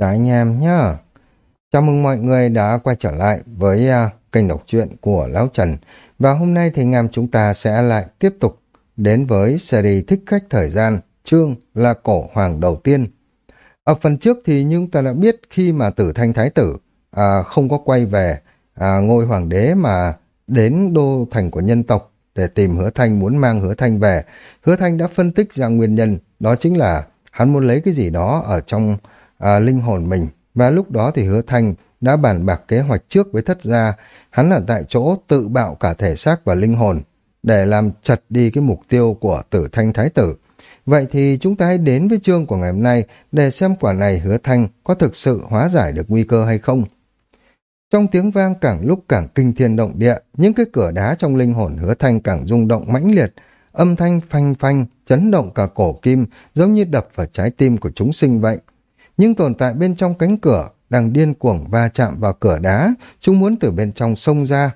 Dạ anh em nhá. Chào mừng mọi người đã quay trở lại với uh, kênh đọc truyện của Lão Trần. Và hôm nay thì anh em chúng ta sẽ lại tiếp tục đến với series Thích Khách Thời Gian, chương là Cổ Hoàng đầu tiên. Ở phần trước thì chúng ta đã biết khi mà tử thanh thái tử à, không có quay về à, ngôi hoàng đế mà đến đô thành của nhân tộc để tìm hứa thanh muốn mang hứa thanh về. Hứa thanh đã phân tích ra nguyên nhân, đó chính là hắn muốn lấy cái gì đó ở trong à, linh hồn mình. Và lúc đó thì hứa thanh đã bàn bạc kế hoạch trước với thất gia, hắn là tại chỗ tự bạo cả thể xác và linh hồn để làm chật đi cái mục tiêu của tử thanh thái tử. Vậy thì chúng ta hãy đến với chương của ngày hôm nay để xem quả này hứa thanh có thực sự hóa giải được nguy cơ hay không. Trong tiếng vang càng lúc càng kinh thiên động địa, những cái cửa đá trong linh hồn hứa thanh càng rung động mãnh liệt, âm thanh phanh phanh, chấn động cả cổ kim, giống như đập vào trái tim của chúng sinh vậy. Nhưng tồn tại bên trong cánh cửa, đang điên cuồng va chạm vào cửa đá, chúng muốn từ bên trong xông ra.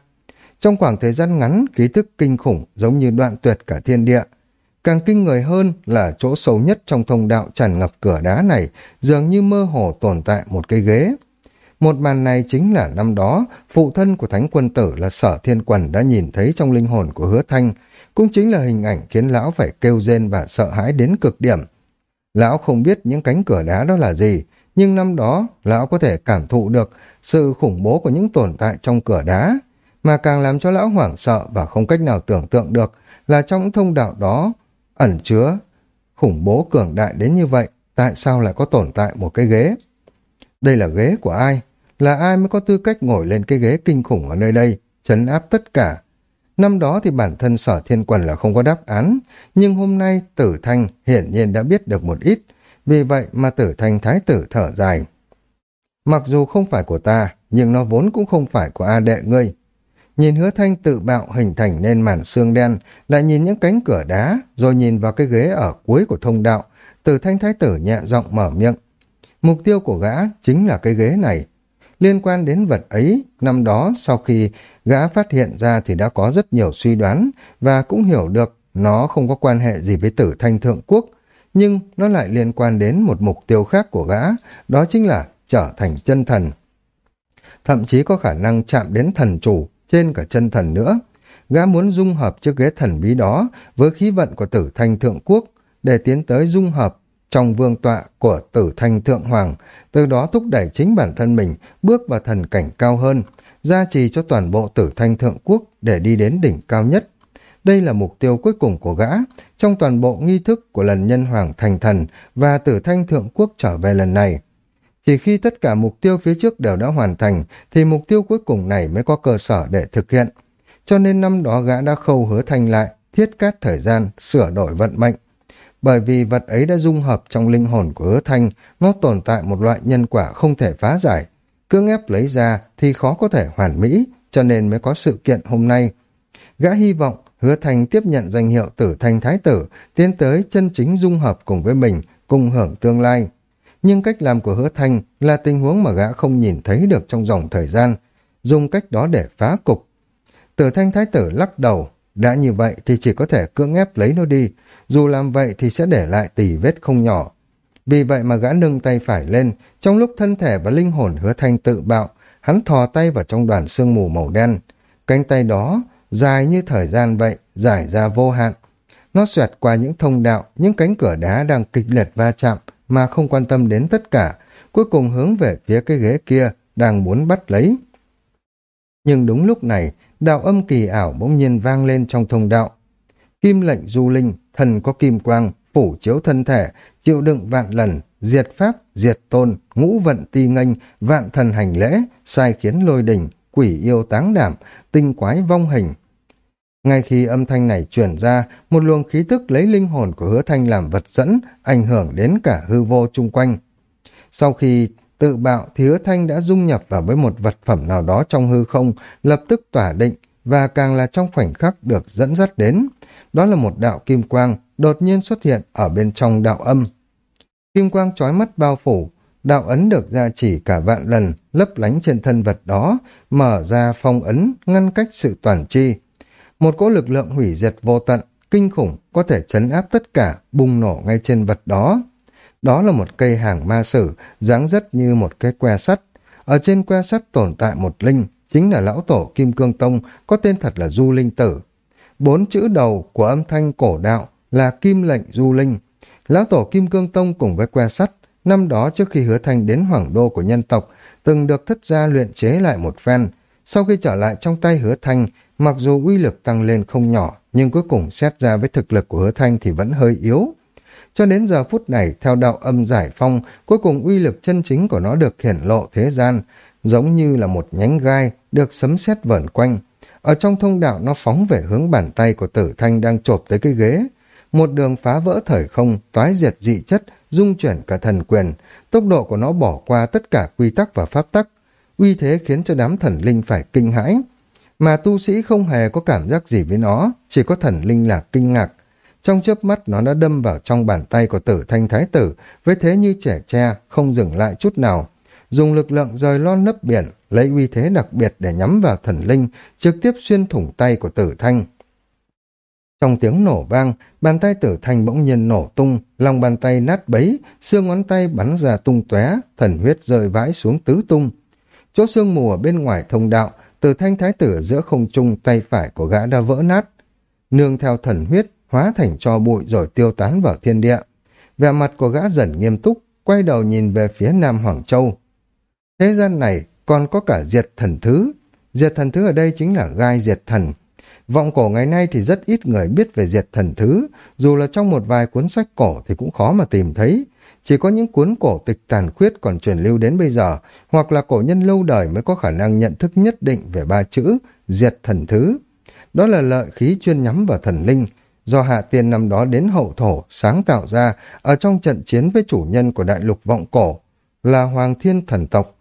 Trong khoảng thời gian ngắn, ký thức kinh khủng giống như đoạn tuyệt cả thiên địa. Càng kinh người hơn là chỗ sâu nhất trong thông đạo tràn ngập cửa đá này, dường như mơ hồ tồn tại một cái ghế. Một màn này chính là năm đó, phụ thân của thánh quân tử là sở thiên quần đã nhìn thấy trong linh hồn của hứa thanh, cũng chính là hình ảnh khiến lão phải kêu rên và sợ hãi đến cực điểm. Lão không biết những cánh cửa đá đó là gì, nhưng năm đó lão có thể cảm thụ được sự khủng bố của những tồn tại trong cửa đá, mà càng làm cho lão hoảng sợ và không cách nào tưởng tượng được là trong thông đạo đó ẩn chứa khủng bố cường đại đến như vậy, tại sao lại có tồn tại một cái ghế? Đây là ghế của ai? Là ai mới có tư cách ngồi lên cái ghế kinh khủng ở nơi đây, chấn áp tất cả? Năm đó thì bản thân sở thiên quần là không có đáp án, nhưng hôm nay tử thanh hiển nhiên đã biết được một ít, vì vậy mà tử thanh thái tử thở dài. Mặc dù không phải của ta, nhưng nó vốn cũng không phải của A đệ ngươi. Nhìn hứa thanh tự bạo hình thành nên màn xương đen, lại nhìn những cánh cửa đá, rồi nhìn vào cái ghế ở cuối của thông đạo, tử thanh thái tử nhẹ giọng mở miệng. Mục tiêu của gã chính là cái ghế này. Liên quan đến vật ấy, năm đó sau khi gã phát hiện ra thì đã có rất nhiều suy đoán và cũng hiểu được nó không có quan hệ gì với tử thanh thượng quốc, nhưng nó lại liên quan đến một mục tiêu khác của gã, đó chính là trở thành chân thần. Thậm chí có khả năng chạm đến thần chủ trên cả chân thần nữa. Gã muốn dung hợp chiếc ghế thần bí đó với khí vận của tử thanh thượng quốc để tiến tới dung hợp trong vương tọa của tử thanh thượng hoàng, từ đó thúc đẩy chính bản thân mình bước vào thần cảnh cao hơn, gia trì cho toàn bộ tử thanh thượng quốc để đi đến đỉnh cao nhất. Đây là mục tiêu cuối cùng của gã, trong toàn bộ nghi thức của lần nhân hoàng thành thần và tử thanh thượng quốc trở về lần này. Chỉ khi tất cả mục tiêu phía trước đều đã hoàn thành, thì mục tiêu cuối cùng này mới có cơ sở để thực hiện. Cho nên năm đó gã đã khâu hứa thanh lại, thiết cát thời gian, sửa đổi vận mệnh. Bởi vì vật ấy đã dung hợp trong linh hồn của hứa thanh, nó tồn tại một loại nhân quả không thể phá giải. Cưỡng ép lấy ra thì khó có thể hoàn mỹ, cho nên mới có sự kiện hôm nay. Gã hy vọng hứa Thành tiếp nhận danh hiệu tử thanh thái tử, tiến tới chân chính dung hợp cùng với mình, cùng hưởng tương lai. Nhưng cách làm của hứa thanh là tình huống mà gã không nhìn thấy được trong dòng thời gian, dùng cách đó để phá cục. Tử thanh thái tử lắc đầu, đã như vậy thì chỉ có thể cưỡng ép lấy nó đi, dù làm vậy thì sẽ để lại tỷ vết không nhỏ. Vì vậy mà gã nâng tay phải lên, trong lúc thân thể và linh hồn hứa thanh tự bạo, hắn thò tay vào trong đoàn sương mù màu đen. Cánh tay đó, dài như thời gian vậy, dài ra vô hạn. Nó xoẹt qua những thông đạo, những cánh cửa đá đang kịch liệt va chạm, mà không quan tâm đến tất cả, cuối cùng hướng về phía cái ghế kia, đang muốn bắt lấy. Nhưng đúng lúc này, đạo âm kỳ ảo bỗng nhiên vang lên trong thông đạo. Kim lệnh du linh, thần có kim quang, phủ chiếu thân thể, chịu đựng vạn lần, diệt pháp, diệt tôn, ngũ vận ti nghênh, vạn thần hành lễ, sai khiến lôi đỉnh, quỷ yêu táng đảm, tinh quái vong hình. Ngay khi âm thanh này truyền ra, một luồng khí tức lấy linh hồn của hứa thanh làm vật dẫn, ảnh hưởng đến cả hư vô chung quanh. Sau khi tự bạo thì hứa thanh đã dung nhập vào với một vật phẩm nào đó trong hư không, lập tức tỏa định, và càng là trong khoảnh khắc được dẫn dắt đến. Đó là một đạo kim quang đột nhiên xuất hiện ở bên trong đạo âm. Kim quang trói mắt bao phủ, đạo ấn được ra chỉ cả vạn lần, lấp lánh trên thân vật đó, mở ra phong ấn, ngăn cách sự toàn chi Một cỗ lực lượng hủy diệt vô tận, kinh khủng, có thể chấn áp tất cả, bùng nổ ngay trên vật đó. Đó là một cây hàng ma sử, dáng rất như một cái que sắt. Ở trên que sắt tồn tại một linh, chính là lão tổ Kim Cương Tông, có tên thật là Du Linh Tử. Bốn chữ đầu của âm thanh cổ đạo là Kim lệnh Du Linh. Lão tổ Kim Cương Tông cùng với que sắt, năm đó trước khi hứa thanh đến hoàng đô của nhân tộc, từng được thất gia luyện chế lại một phen. Sau khi trở lại trong tay hứa thanh, mặc dù uy lực tăng lên không nhỏ, nhưng cuối cùng xét ra với thực lực của hứa thanh thì vẫn hơi yếu. Cho đến giờ phút này, theo đạo âm giải phong, cuối cùng uy lực chân chính của nó được hiển lộ thế gian, giống như là một nhánh gai được sấm sét vẩn quanh. Ở trong thông đạo nó phóng về hướng bàn tay của tử thanh đang chộp tới cái ghế. Một đường phá vỡ thời không, toái diệt dị chất, dung chuyển cả thần quyền. Tốc độ của nó bỏ qua tất cả quy tắc và pháp tắc. Uy thế khiến cho đám thần linh phải kinh hãi. Mà tu sĩ không hề có cảm giác gì với nó, chỉ có thần linh là kinh ngạc. Trong chớp mắt nó đã đâm vào trong bàn tay của tử thanh thái tử, với thế như trẻ tre, không dừng lại chút nào. Dùng lực lượng rời lon nấp biển, lấy uy thế đặc biệt để nhắm vào thần linh, trực tiếp xuyên thủng tay của tử thanh. Trong tiếng nổ vang, bàn tay tử thanh bỗng nhiên nổ tung, lòng bàn tay nát bấy, xương ngón tay bắn ra tung tóe, thần huyết rơi vãi xuống tứ tung. Chỗ xương mù ở bên ngoài thông đạo, tử thanh thái tử giữa không trung tay phải của gã đã vỡ nát. Nương theo thần huyết, hóa thành cho bụi rồi tiêu tán vào thiên địa. Vẻ mặt của gã dần nghiêm túc, quay đầu nhìn về phía Nam Hoàng Châu. Thế gian này còn có cả diệt thần thứ. Diệt thần thứ ở đây chính là gai diệt thần. Vọng cổ ngày nay thì rất ít người biết về diệt thần thứ, dù là trong một vài cuốn sách cổ thì cũng khó mà tìm thấy. Chỉ có những cuốn cổ tịch tàn khuyết còn truyền lưu đến bây giờ, hoặc là cổ nhân lâu đời mới có khả năng nhận thức nhất định về ba chữ diệt thần thứ. Đó là lợi khí chuyên nhắm vào thần linh, do Hạ Tiên năm đó đến hậu thổ sáng tạo ra ở trong trận chiến với chủ nhân của đại lục vọng cổ, là Hoàng Thiên Thần Tộc.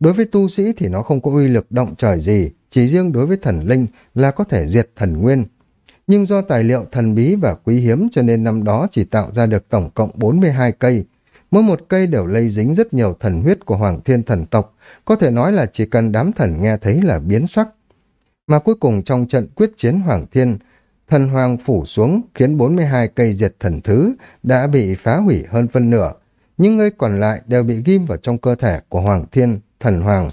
Đối với tu sĩ thì nó không có uy lực động trời gì, chỉ riêng đối với thần linh là có thể diệt thần nguyên. Nhưng do tài liệu thần bí và quý hiếm cho nên năm đó chỉ tạo ra được tổng cộng 42 cây. Mỗi một cây đều lây dính rất nhiều thần huyết của Hoàng Thiên Thần Tộc, có thể nói là chỉ cần đám thần nghe thấy là biến sắc. Mà cuối cùng trong trận quyết chiến Hoàng Thiên, thần hoàng phủ xuống khiến 42 cây diệt thần thứ đã bị phá hủy hơn phân nửa, những người còn lại đều bị ghim vào trong cơ thể của Hoàng Thiên, thần hoàng.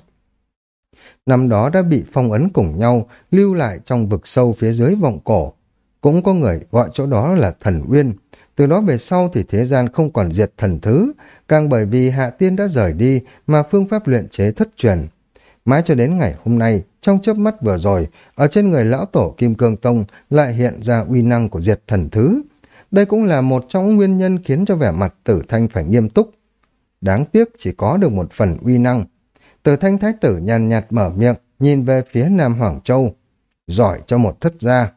Năm đó đã bị phong ấn cùng nhau, lưu lại trong vực sâu phía dưới vọng cổ. Cũng có người gọi chỗ đó là thần uyên. Từ đó về sau thì thế gian không còn diệt thần thứ, càng bởi vì hạ tiên đã rời đi mà phương pháp luyện chế thất truyền. Mãi cho đến ngày hôm nay, trong chớp mắt vừa rồi, ở trên người lão tổ Kim Cương Tông lại hiện ra uy năng của diệt thần thứ. Đây cũng là một trong nguyên nhân khiến cho vẻ mặt tử thanh phải nghiêm túc. Đáng tiếc chỉ có được một phần uy năng từ thanh thái tử nhàn nhạt mở miệng, nhìn về phía Nam Hoàng Châu. Giỏi cho một thất gia.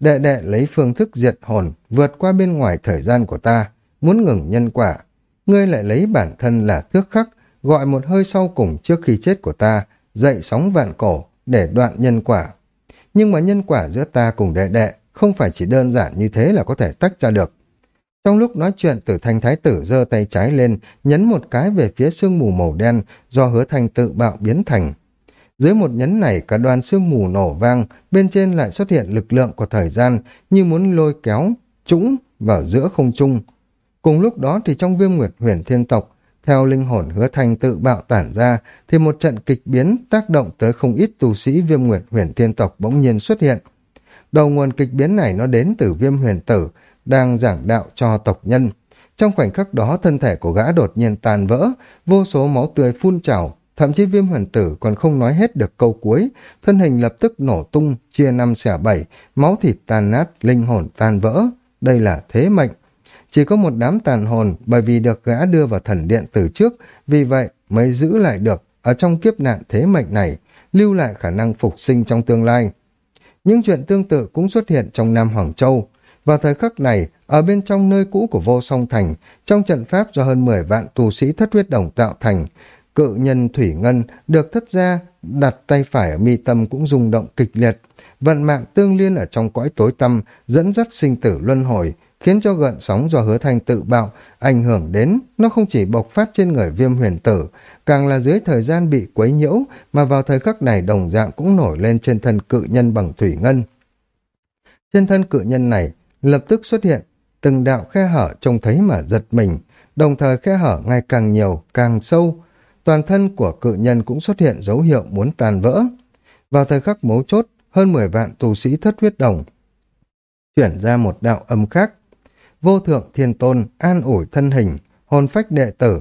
Đệ đệ lấy phương thức diệt hồn, vượt qua bên ngoài thời gian của ta, muốn ngừng nhân quả. Ngươi lại lấy bản thân là thước khắc, gọi một hơi sau cùng trước khi chết của ta, dậy sóng vạn cổ để đoạn nhân quả. Nhưng mà nhân quả giữa ta cùng đệ đệ không phải chỉ đơn giản như thế là có thể tách ra được. Trong lúc nói chuyện tử thanh thái tử giơ tay trái lên, nhấn một cái về phía sương mù màu đen do hứa thanh tự bạo biến thành. Dưới một nhấn này cả đoàn sương mù nổ vang, bên trên lại xuất hiện lực lượng của thời gian như muốn lôi kéo, trũng vào giữa không trung. Cùng lúc đó thì trong viêm nguyệt huyền thiên tộc, theo linh hồn hứa thanh tự bạo tản ra, thì một trận kịch biến tác động tới không ít tu sĩ viêm nguyệt huyền thiên tộc bỗng nhiên xuất hiện. Đầu nguồn kịch biến này nó đến từ viêm huyền tử, đang giảng đạo cho tộc nhân. Trong khoảnh khắc đó thân thể của gã đột nhiên tàn vỡ, vô số máu tươi phun trào, thậm chí viêm huyền tử còn không nói hết được câu cuối, thân hình lập tức nổ tung, chia năm xẻ bảy, máu thịt tan nát, linh hồn tan vỡ. Đây là thế mệnh. Chỉ có một đám tàn hồn bởi vì được gã đưa vào thần điện từ trước, vì vậy mới giữ lại được ở trong kiếp nạn thế mệnh này, lưu lại khả năng phục sinh trong tương lai. Những chuyện tương tự cũng xuất hiện trong Nam Hoàng Châu. Vào thời khắc này, ở bên trong nơi cũ của vô song thành, trong trận pháp do hơn 10 vạn tu sĩ thất huyết đồng tạo thành, cự nhân Thủy Ngân được thất gia đặt tay phải ở mi tâm cũng rung động kịch liệt. Vận mạng tương liên ở trong cõi tối tâm dẫn dắt sinh tử luân hồi, khiến cho gợn sóng do hứa thanh tự bạo ảnh hưởng đến, nó không chỉ bộc phát trên người viêm huyền tử, càng là dưới thời gian bị quấy nhiễu mà vào thời khắc này đồng dạng cũng nổi lên trên thân cự nhân bằng thủy ngân. Trên thân cự nhân này lập tức xuất hiện từng đạo khe hở trông thấy mà giật mình, đồng thời khe hở ngày càng nhiều, càng sâu. Toàn thân của cự nhân cũng xuất hiện dấu hiệu muốn tàn vỡ. Vào thời khắc mấu chốt, hơn 10 vạn tù sĩ thất huyết đồng chuyển ra một đạo âm khác. Vô thượng thiên tôn an ủi thân hình, hồn phách đệ tử.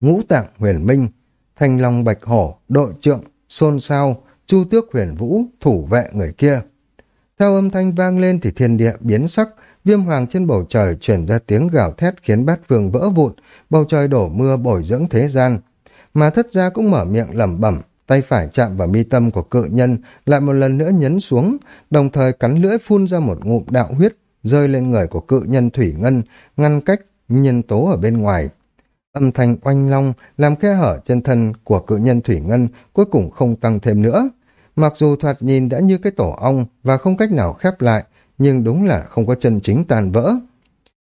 Ngũ tạng huyền minh, thanh long bạch hổ, đội trượng, xôn xao, chu tước huyền vũ, thủ vệ người kia. Theo âm thanh vang lên thì thiên địa biến sắc, viêm hoàng trên bầu trời chuyển ra tiếng gào thét khiến bát vương vỡ vụn, bầu trời đổ mưa bồi dưỡng thế gian. Mà thất gia cũng mở miệng lẩm bẩm, tay phải chạm vào mi tâm của cự nhân, lại một lần nữa nhấn xuống, đồng thời cắn lưỡi phun ra một ngụm đạo huyết, rơi lên người của cự nhân thủy ngân, ngăn cách nhân tố ở bên ngoài. Âm thanh oanh long làm khe hở trên thân của cự nhân thủy ngân cuối cùng không tăng thêm nữa. Mặc dù thoạt nhìn đã như cái tổ ong và không cách nào khép lại, nhưng đúng là không có chân chính tàn vỡ.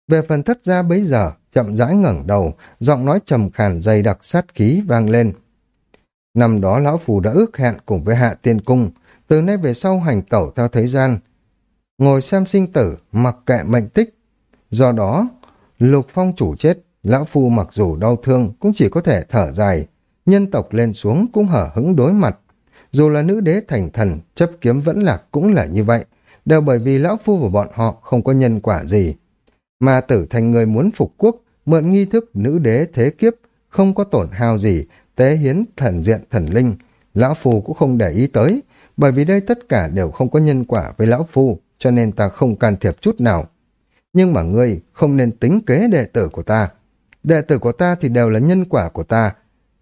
Về phần thất gia bấy giờ, chậm rãi ngẩng đầu, giọng nói trầm khàn dày đặc sát khí vang lên. Năm đó lão phù đã ước hẹn cùng với hạ tiên cung, từ nay về sau hành tẩu theo thế gian. Ngồi xem sinh tử, mặc kệ mệnh tích. Do đó, lục phong chủ chết, lão phu mặc dù đau thương cũng chỉ có thể thở dài. Nhân tộc lên xuống cũng hở hứng đối mặt. Dù là nữ đế thành thần, chấp kiếm vẫn lạc cũng là như vậy, đều bởi vì lão phu và bọn họ không có nhân quả gì. Mà tử thành người muốn phục quốc, mượn nghi thức nữ đế thế kiếp, không có tổn hao gì, tế hiến thần diện thần linh, lão phu cũng không để ý tới, bởi vì đây tất cả đều không có nhân quả với lão phu, cho nên ta không can thiệp chút nào. Nhưng mà ngươi không nên tính kế đệ tử của ta. Đệ tử của ta thì đều là nhân quả của ta.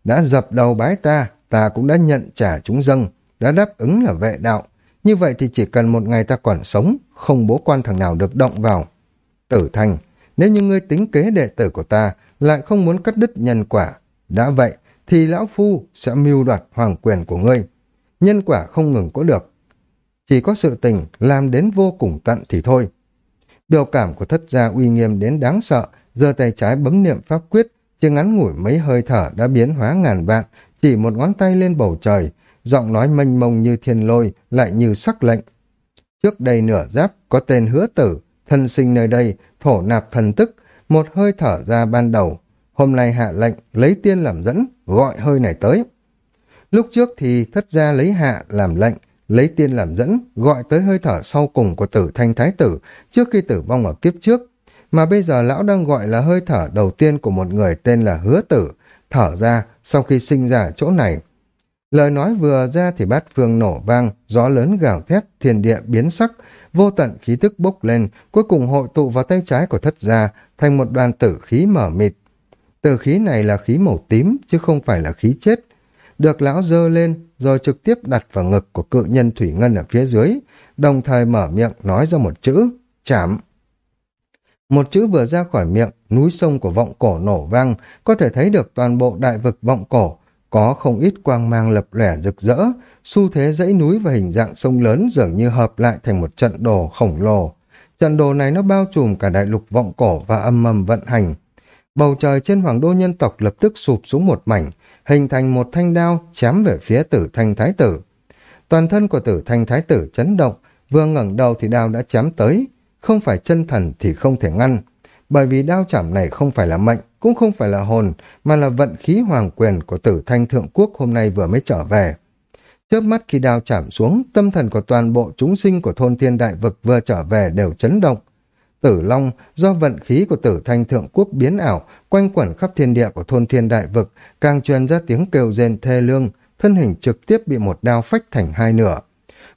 Đã dập đầu bái ta, ta cũng đã nhận trả chúng dâng, đã đáp ứng là vệ đạo. Như vậy thì chỉ cần một ngày ta còn sống, không bố quan thằng nào được động vào. Tử thành, nếu như ngươi tính kế đệ tử của ta, lại không muốn cắt đứt nhân quả. Đã vậy, thì lão phu sẽ mưu đoạt hoàng quyền của ngươi. Nhân quả không ngừng có được. Chỉ có sự tình làm đến vô cùng tận thì thôi. Biểu cảm của thất gia uy nghiêm đến đáng sợ, giơ tay trái bấm niệm pháp quyết, chỉ ngắn ngủi mấy hơi thở đã biến hóa ngàn vạn, chỉ một ngón tay lên bầu trời, giọng nói mênh mông như thiên lôi, lại như sắc lệnh. Trước đây nửa giáp có tên hứa tử, thân sinh nơi đây, thổ nạp thần tức, một hơi thở ra ban đầu, hôm nay hạ lệnh lấy tiên làm dẫn, gọi hơi này tới. Lúc trước thì thất gia lấy hạ làm lệnh, lấy tiên làm dẫn, gọi tới hơi thở sau cùng của tử thanh thái tử trước khi tử vong ở kiếp trước. Mà bây giờ lão đang gọi là hơi thở đầu tiên của một người tên là hứa tử, thở ra sau khi sinh ra chỗ này. Lời nói vừa ra thì bát phương nổ vang, gió lớn gào thét, thiên địa biến sắc, vô tận khí tức bốc lên, cuối cùng hội tụ vào tay trái của thất gia thành một đoàn tử khí mở mịt, tử khí này là khí màu tím, chứ không phải là khí chết. Được lão dơ lên, rồi trực tiếp đặt vào ngực của cự nhân Thủy Ngân ở phía dưới, đồng thời mở miệng nói ra một chữ, chảm. Một chữ vừa ra khỏi miệng, núi sông của vọng cổ nổ vang, có thể thấy được toàn bộ đại vực vọng cổ, có không ít quang mang lập lẻ rực rỡ, xu thế dãy núi và hình dạng sông lớn dường như hợp lại thành một trận đồ khổng lồ. Trận đồ này nó bao trùm cả đại lục vọng cổ và âm mầm vận hành, bầu trời trên hoàng đô nhân tộc lập tức sụp xuống một mảnh, hình thành một thanh đao chém về phía tử thanh thái tử. Toàn thân của tử thanh thái tử chấn động, vừa ngẩng đầu thì đao đã chém tới, không phải chân thần thì không thể ngăn, bởi vì đao chảm này không phải là mệnh, cũng không phải là hồn, mà là vận khí hoàng quyền của tử thanh thượng quốc hôm nay vừa mới trở về. Chớp mắt khi đao chạm xuống, tâm thần của toàn bộ chúng sinh của thôn thiên đại vực vừa trở về đều chấn động, Tử Long do vận khí của tử thanh thượng quốc biến ảo, quanh quẩn khắp thiên địa của thôn thiên đại vực, càng truyền ra tiếng kêu rên thê lương, thân hình trực tiếp bị một đao phách thành hai nửa.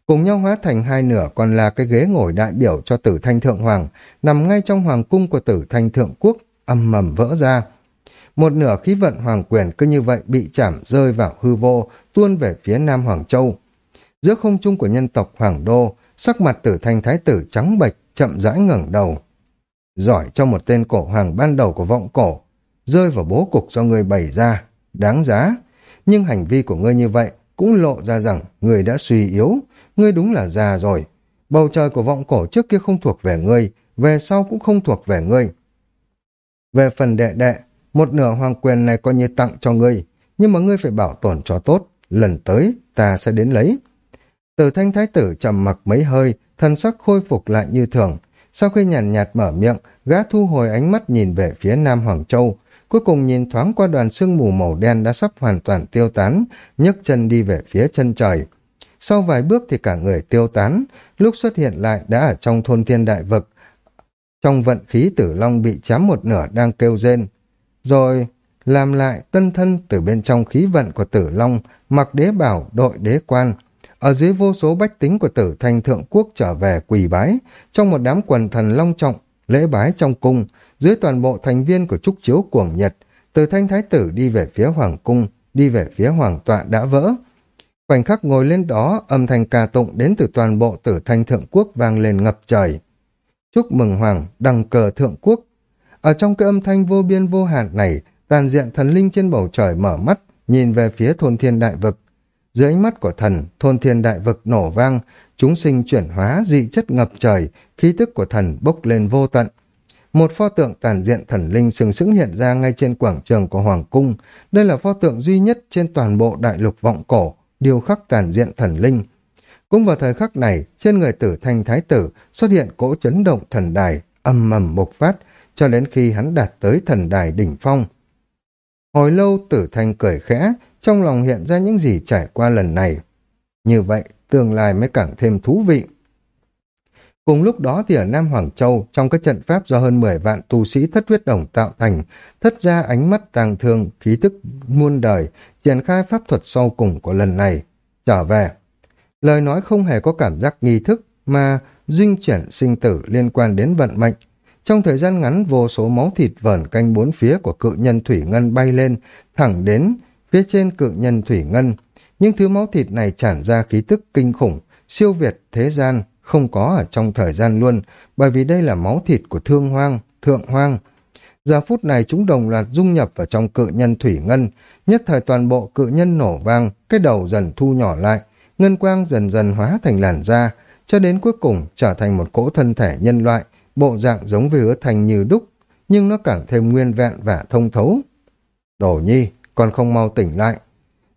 Cùng nhau hóa thành hai nửa còn là cái ghế ngồi đại biểu cho tử thanh thượng hoàng, nằm ngay trong hoàng cung của tử thanh thượng quốc, âm mầm vỡ ra. Một nửa khí vận hoàng quyền cứ như vậy bị chạm rơi vào hư vô, tuôn về phía nam Hoàng Châu. Giữa không trung của nhân tộc Hoàng Đô, sắc mặt tử thanh thái tử trắng bệch, chậm rãi ngẩng đầu. Giỏi cho một tên cổ hoàng ban đầu của vọng cổ, rơi vào bố cục do người bày ra, đáng giá. Nhưng hành vi của ngươi như vậy cũng lộ ra rằng người đã suy yếu, ngươi đúng là già rồi. Bầu trời của vọng cổ trước kia không thuộc về ngươi, về sau cũng không thuộc về ngươi. Về phần đệ đệ, một nửa hoàng quyền này coi như tặng cho ngươi, nhưng mà ngươi phải bảo tồn cho tốt, lần tới ta sẽ đến lấy. Từ thanh thái tử trầm mặc mấy hơi, thân sắc khôi phục lại như thường. Sau khi nhàn nhạt, mở miệng, gã thu hồi ánh mắt nhìn về phía Nam Hoàng Châu, cuối cùng nhìn thoáng qua đoàn sương mù màu đen đã sắp hoàn toàn tiêu tán, nhấc chân đi về phía chân trời. Sau vài bước thì cả người tiêu tán, lúc xuất hiện lại đã ở trong thôn thiên đại vực. Trong vận khí tử long bị chám một nửa đang kêu rên. Rồi làm lại tân thân từ bên trong khí vận của tử long, mặc đế bảo đội đế quan. Ở dưới vô số bách tính của tử thanh thượng quốc trở về quỳ bái, trong một đám quần thần long trọng, lễ bái trong cung, dưới toàn bộ thành viên của trúc chiếu cuồng nhật, từ thanh thái tử đi về phía hoàng cung, đi về phía hoàng tọa đã vỡ. Khoảnh khắc ngồi lên đó, âm thanh ca tụng đến từ toàn bộ tử thanh thượng quốc vang lên ngập trời. Chúc mừng hoàng, đăng cờ thượng quốc. Ở trong cái âm thanh vô biên vô hạn này, tàn diện thần linh trên bầu trời mở mắt, nhìn về phía thôn thiên đại vực. Dưới ánh mắt của thần, thôn thiên đại vực nổ vang, chúng sinh chuyển hóa dị chất ngập trời, khí tức của thần bốc lên vô tận. Một pho tượng tàn diện thần linh sừng sững hiện ra ngay trên quảng trường của Hoàng Cung. Đây là pho tượng duy nhất trên toàn bộ đại lục vọng cổ, điêu khắc tàn diện thần linh. Cũng vào thời khắc này, trên người tử thanh thái tử xuất hiện cỗ chấn động thần đài, âm mầm bộc phát, cho đến khi hắn đạt tới thần đài đỉnh phong. Hồi lâu tử thanh cười khẽ, trong lòng hiện ra những gì trải qua lần này. Như vậy, tương lai mới càng thêm thú vị. Cùng lúc đó thì ở Nam Hoàng Châu, trong các trận pháp do hơn 10 vạn tu sĩ thất huyết đồng tạo thành, thất ra ánh mắt tàng thương, khí tức muôn đời, triển khai pháp thuật sau cùng của lần này. Trở về. Lời nói không hề có cảm giác nghi thức, mà duyên chuyển sinh tử liên quan đến vận mệnh. Trong thời gian ngắn, vô số máu thịt vờn canh bốn phía của cự nhân Thủy Ngân bay lên, thẳng đến phía trên cự nhân Thủy Ngân. Những thứ máu thịt này tràn ra khí tức kinh khủng, siêu việt thế gian, không có ở trong thời gian luôn, bởi vì đây là máu thịt của thương hoang, thượng hoang. Giờ phút này chúng đồng loạt dung nhập vào trong cự nhân thủy ngân, nhất thời toàn bộ cự nhân nổ vang, cái đầu dần thu nhỏ lại, ngân quang dần dần hóa thành làn da, cho đến cuối cùng trở thành một cỗ thân thể nhân loại, bộ dạng giống với hứa thành như đúc, nhưng nó càng thêm nguyên vẹn và thông thấu. Đổ nhi, còn không mau tỉnh lại.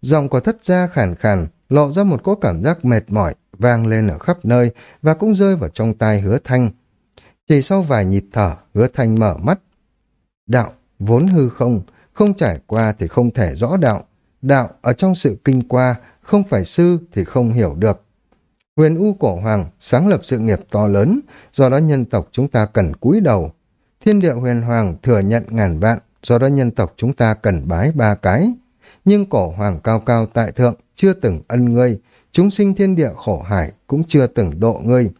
Giọng của thất gia khàn khàn, lộ ra một cỗ cảm giác mệt mỏi, vang lên ở khắp nơi và cũng rơi vào trong tai hứa thanh. Chỉ sau vài nhịp thở, hứa thanh mở mắt. Đạo, vốn hư không, không trải qua thì không thể rõ đạo. Đạo ở trong sự kinh qua, không phải sư thì không hiểu được. Huyền U Cổ Hoàng sáng lập sự nghiệp to lớn, do đó nhân tộc chúng ta cần cúi đầu. Thiên địa huyền hoàng thừa nhận ngàn vạn, do đó nhân tộc chúng ta cần bái ba cái. Nhưng cổ hoàng cao cao tại thượng chưa từng ân ngươi, chúng sinh thiên địa khổ hải cũng chưa từng độ ngươi.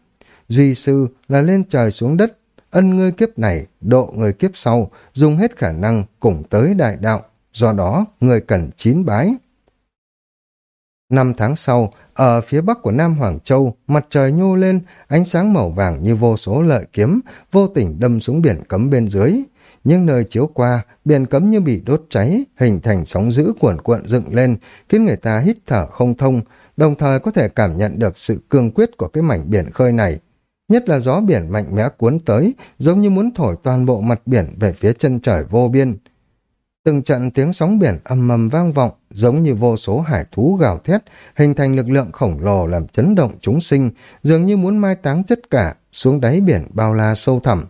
Duy sư là lên trời xuống đất, ân ngươi kiếp này, độ người kiếp sau, dùng hết khả năng cùng tới đại đạo, do đó người cần chín bái. Năm tháng sau, ở phía bắc của Nam Hoàng Châu, mặt trời nhô lên, ánh sáng màu vàng như vô số lợi kiếm, vô tình đâm xuống biển cấm bên dưới. Nhưng nơi chiếu qua, biển cấm như bị đốt cháy, hình thành sóng dữ cuộn cuộn dựng lên, khiến người ta hít thở không thông, đồng thời có thể cảm nhận được sự cương quyết của cái mảnh biển khơi này. Nhất là gió biển mạnh mẽ cuốn tới, giống như muốn thổi toàn bộ mặt biển về phía chân trời vô biên. Từng trận tiếng sóng biển âm mầm vang vọng, giống như vô số hải thú gào thét, hình thành lực lượng khổng lồ làm chấn động chúng sinh, dường như muốn mai táng tất cả xuống đáy biển bao la sâu thẳm.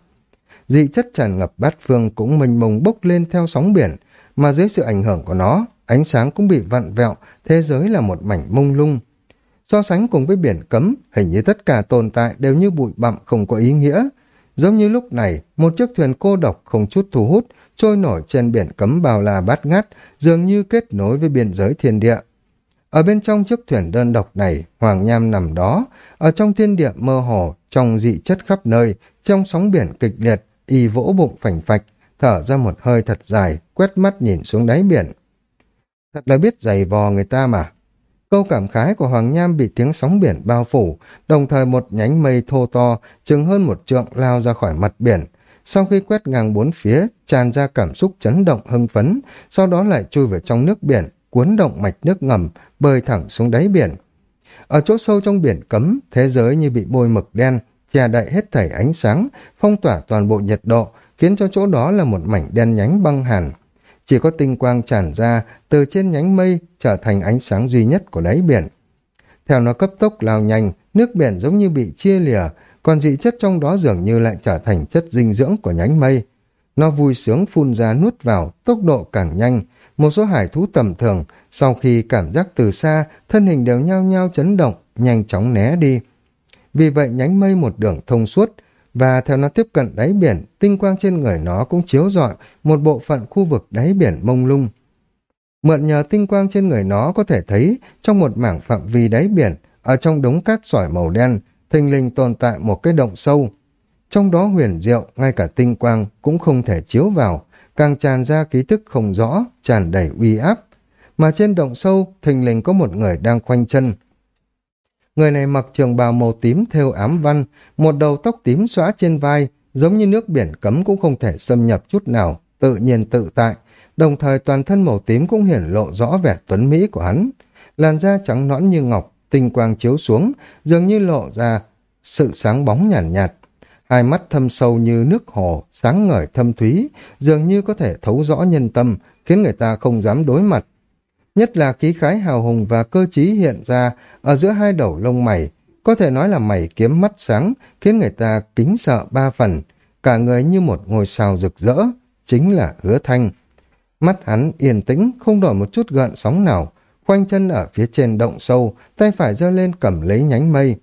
Dị chất tràn ngập bát phương cũng mênh mông bốc lên theo sóng biển, mà dưới sự ảnh hưởng của nó, ánh sáng cũng bị vặn vẹo, thế giới là một mảnh mông lung. So sánh cùng với biển cấm, hình như tất cả tồn tại đều như bụi bặm không có ý nghĩa. Giống như lúc này, một chiếc thuyền cô độc không chút thu hút, trôi nổi trên biển cấm bao la bát ngát, dường như kết nối với biên giới thiên địa. Ở bên trong chiếc thuyền đơn độc này, Hoàng Nham nằm đó, ở trong thiên địa mơ hồ, trong dị chất khắp nơi, trong sóng biển kịch liệt, y vỗ bụng phành phạch, thở ra một hơi thật dài, quét mắt nhìn xuống đáy biển. Thật là biết giày vò người ta mà. Câu cảm khái của Hoàng Nham bị tiếng sóng biển bao phủ, đồng thời một nhánh mây thô to, chừng hơn một trượng lao ra khỏi mặt biển. Sau khi quét ngang bốn phía, tràn ra cảm xúc chấn động hưng phấn, sau đó lại chui vào trong nước biển, cuốn động mạch nước ngầm, bơi thẳng xuống đáy biển. Ở chỗ sâu trong biển cấm, thế giới như bị bôi mực đen, che đậy hết thảy ánh sáng, phong tỏa toàn bộ nhiệt độ, khiến cho chỗ đó là một mảnh đen nhánh băng hàn. Chỉ có tinh quang tràn ra từ trên nhánh mây trở thành ánh sáng duy nhất của đáy biển. Theo nó cấp tốc lao nhanh, nước biển giống như bị chia lìa, còn dị chất trong đó dường như lại trở thành chất dinh dưỡng của nhánh mây. Nó vui sướng phun ra nuốt vào, tốc độ càng nhanh. Một số hải thú tầm thường, sau khi cảm giác từ xa, thân hình đều nhao nhao chấn động, nhanh chóng né đi. Vì vậy nhánh mây một đường thông suốt, và theo nó tiếp cận đáy biển, tinh quang trên người nó cũng chiếu rọi một bộ phận khu vực đáy biển mông lung. Mượn nhờ tinh quang trên người nó có thể thấy trong một mảng phạm vi đáy biển, ở trong đống cát sỏi màu đen, thình lình tồn tại một cái động sâu. Trong đó huyền diệu, ngay cả tinh quang cũng không thể chiếu vào, càng tràn ra ký thức không rõ, tràn đầy uy áp. Mà trên động sâu, thình lình có một người đang khoanh chân. Người này mặc trường bào màu tím theo ám văn, một đầu tóc tím xóa trên vai, giống như nước biển cấm cũng không thể xâm nhập chút nào, tự nhiên tự tại. Đồng thời toàn thân màu tím cũng hiển lộ rõ vẻ tuấn mỹ của hắn. Làn da trắng nõn như ngọc, tinh quang chiếu xuống, dường như lộ ra sự sáng bóng nhàn nhạt, nhạt. Hai mắt thâm sâu như nước hồ, sáng ngời thâm thúy, dường như có thể thấu rõ nhân tâm, khiến người ta không dám đối mặt. Nhất là khí khái hào hùng và cơ trí hiện ra ở giữa hai đầu lông mày, có thể nói là mày kiếm mắt sáng, khiến người ta kính sợ ba phần, cả người như một ngôi sao rực rỡ, chính là hứa thanh. Mắt hắn yên tĩnh, không đổi một chút gợn sóng nào, khoanh chân ở phía trên động sâu, tay phải giơ lên cầm lấy nhánh mây.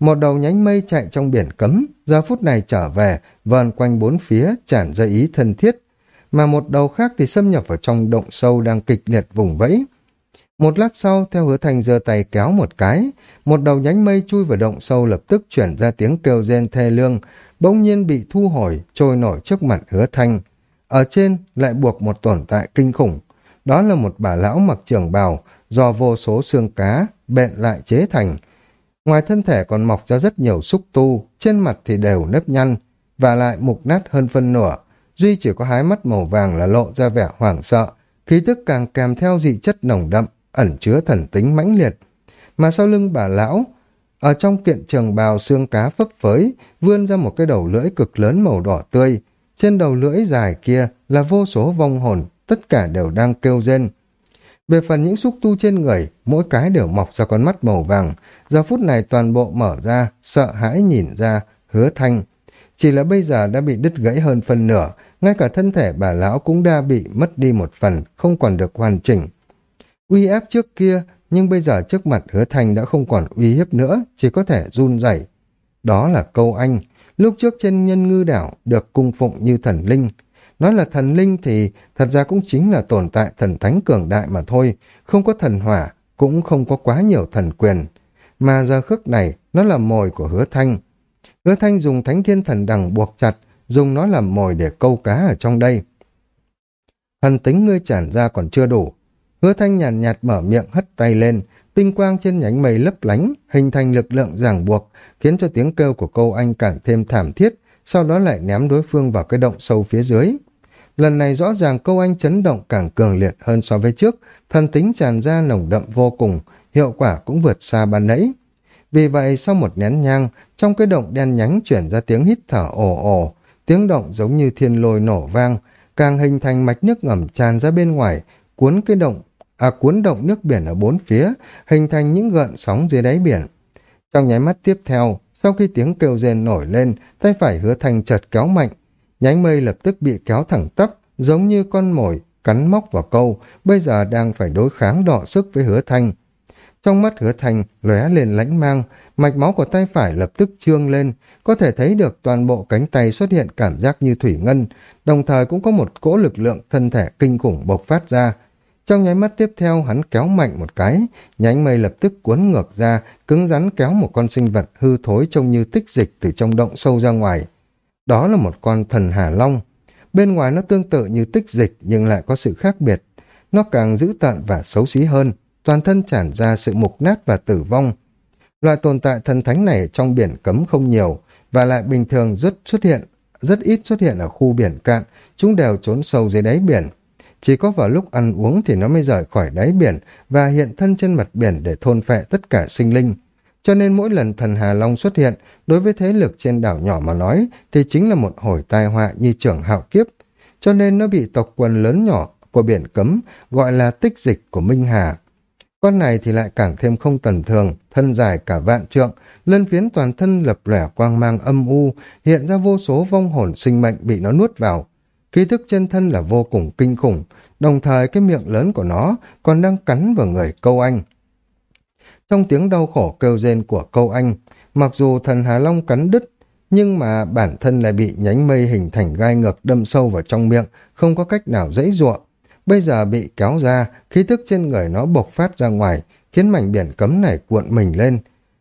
Một đầu nhánh mây chạy trong biển cấm, giờ phút này trở về, vờn quanh bốn phía, tràn ra ý thân thiết. Mà một đầu khác thì xâm nhập vào trong động sâu đang kịch liệt vùng vẫy. Một lát sau, theo hứa thành giơ tay kéo một cái, một đầu nhánh mây chui vào động sâu lập tức chuyển ra tiếng kêu rên thê lương, bỗng nhiên bị thu hồi, trôi nổi trước mặt hứa thanh. Ở trên lại buộc một tồn tại kinh khủng. Đó là một bà lão mặc trường bào, do vô số xương cá, bện lại chế thành. Ngoài thân thể còn mọc ra rất nhiều xúc tu, trên mặt thì đều nếp nhăn, và lại mục nát hơn phân nửa. Duy chỉ có hái mắt màu vàng là lộ ra vẻ hoảng sợ, khí tức càng kèm theo dị chất nồng đậm, ẩn chứa thần tính mãnh liệt. Mà sau lưng bà lão, ở trong kiện trường bào xương cá phấp phới, vươn ra một cái đầu lưỡi cực lớn màu đỏ tươi. Trên đầu lưỡi dài kia là vô số vong hồn, tất cả đều đang kêu rên. Về phần những xúc tu trên người, mỗi cái đều mọc ra con mắt màu vàng. Giờ phút này toàn bộ mở ra, sợ hãi nhìn ra, hứa thanh. Chỉ là bây giờ đã bị đứt gãy hơn phần nửa, ngay cả thân thể bà lão cũng đã bị mất đi một phần, không còn được hoàn chỉnh. Uy áp trước kia, nhưng bây giờ trước mặt hứa thanh đã không còn uy hiếp nữa, chỉ có thể run rẩy. Đó là câu anh, lúc trước trên nhân ngư đảo được cung phụng như thần linh, Nói là thần linh thì thật ra cũng chính là tồn tại thần thánh cường đại mà thôi, không có thần hỏa, cũng không có quá nhiều thần quyền. Mà giờ khắc này, nó là mồi của hứa thanh. Hứa thanh dùng thánh thiên thần đằng buộc chặt, dùng nó làm mồi để câu cá ở trong đây. Thần tính ngươi tràn ra còn chưa đủ. Hứa thanh nhàn nhạt, nhạt mở miệng hất tay lên, tinh quang trên nhánh mây lấp lánh, hình thành lực lượng ràng buộc, khiến cho tiếng kêu của câu anh càng thêm thảm thiết, sau đó lại ném đối phương vào cái động sâu phía dưới. Lần này rõ ràng câu anh chấn động càng cường liệt hơn so với trước, thần tính tràn ra nồng đậm vô cùng, hiệu quả cũng vượt xa ban nãy. Vì vậy sau một nén nhang, trong cái động đen nhánh chuyển ra tiếng hít thở ồ ồ, tiếng động giống như thiên lôi nổ vang, càng hình thành mạch nước ngầm tràn ra bên ngoài, cuốn cái động, à cuốn động nước biển ở bốn phía, hình thành những gợn sóng dưới đáy biển. Trong nháy mắt tiếp theo, sau khi tiếng kêu rên nổi lên, tay phải hứa thành chợt kéo mạnh, Nhánh mây lập tức bị kéo thẳng tắp, giống như con mồi, cắn móc vào câu, bây giờ đang phải đối kháng đọ sức với hứa thanh. Trong mắt hứa thành lóe lên lãnh mang, mạch máu của tay phải lập tức trương lên, có thể thấy được toàn bộ cánh tay xuất hiện cảm giác như thủy ngân, đồng thời cũng có một cỗ lực lượng thân thể kinh khủng bộc phát ra. Trong nháy mắt tiếp theo hắn kéo mạnh một cái, nhánh mây lập tức cuốn ngược ra, cứng rắn kéo một con sinh vật hư thối trông như tích dịch từ trong động sâu ra ngoài. Đó là một con thần hà long. Bên ngoài nó tương tự như tích dịch nhưng lại có sự khác biệt. Nó càng dữ tợn và xấu xí hơn, toàn thân tràn ra sự mục nát và tử vong. Loại tồn tại thần thánh này trong biển cấm không nhiều và lại bình thường rất xuất hiện, rất ít xuất hiện ở khu biển cạn, chúng đều trốn sâu dưới đáy biển. Chỉ có vào lúc ăn uống thì nó mới rời khỏi đáy biển và hiện thân trên mặt biển để thôn phệ tất cả sinh linh. Cho nên mỗi lần thần Hà Long xuất hiện, đối với thế lực trên đảo nhỏ mà nói, thì chính là một hồi tai họa như trưởng hạo kiếp. Cho nên nó bị tộc quần lớn nhỏ của biển cấm gọi là tích dịch của Minh Hà. Con này thì lại càng thêm không tầm thường, thân dài cả vạn trượng, lân phiến toàn thân lập lẻ quang mang âm u, hiện ra vô số vong hồn sinh mệnh bị nó nuốt vào. Ký thức chân thân là vô cùng kinh khủng, đồng thời cái miệng lớn của nó còn đang cắn vào người câu anh. Trong tiếng đau khổ kêu rên của câu anh, mặc dù thần Hà Long cắn đứt, nhưng mà bản thân lại bị nhánh mây hình thành gai ngược đâm sâu vào trong miệng, không có cách nào dãy ruộng. Bây giờ bị kéo ra, khí thức trên người nó bộc phát ra ngoài, khiến mảnh biển cấm này cuộn mình lên.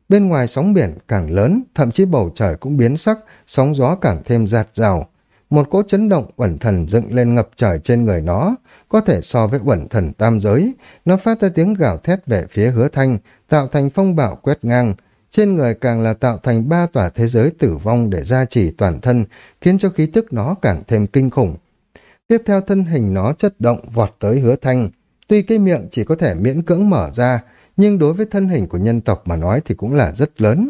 Bên ngoài sóng biển càng lớn, thậm chí bầu trời cũng biến sắc, sóng gió càng thêm giạt rào. Một cỗ chấn động uẩn thần dựng lên ngập trời trên người nó, có thể so với uẩn thần tam giới. Nó phát ra tiếng gào thét về phía hứa thanh, tạo thành phong bạo quét ngang. Trên người càng là tạo thành ba tòa thế giới tử vong để gia trì toàn thân, khiến cho khí tức nó càng thêm kinh khủng. Tiếp theo thân hình nó chất động vọt tới hứa thanh. Tuy cái miệng chỉ có thể miễn cưỡng mở ra, nhưng đối với thân hình của nhân tộc mà nói thì cũng là rất lớn.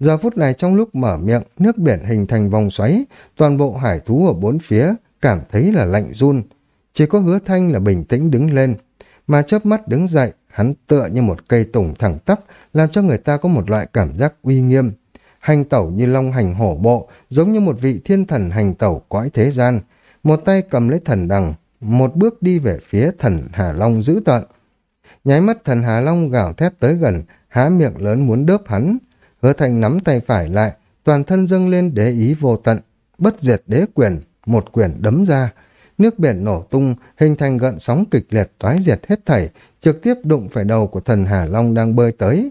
Giờ phút này trong lúc mở miệng, nước biển hình thành vòng xoáy, toàn bộ hải thú ở bốn phía cảm thấy là lạnh run. Chỉ có hứa thanh là bình tĩnh đứng lên, mà chớp mắt đứng dậy, hắn tựa như một cây tùng thẳng tắp, làm cho người ta có một loại cảm giác uy nghiêm. Hành tẩu như long hành hổ bộ, giống như một vị thiên thần hành tẩu cõi thế gian, một tay cầm lấy thần đằng, một bước đi về phía thần Hà Long dữ tợn. Nháy mắt thần Hà Long gào thét tới gần, há miệng lớn muốn đớp hắn. Hứa thành nắm tay phải lại, toàn thân dâng lên đế ý vô tận, bất diệt đế quyền, một quyền đấm ra. Nước biển nổ tung, hình thành gợn sóng kịch liệt toái diệt hết thảy, trực tiếp đụng phải đầu của thần Hà Long đang bơi tới.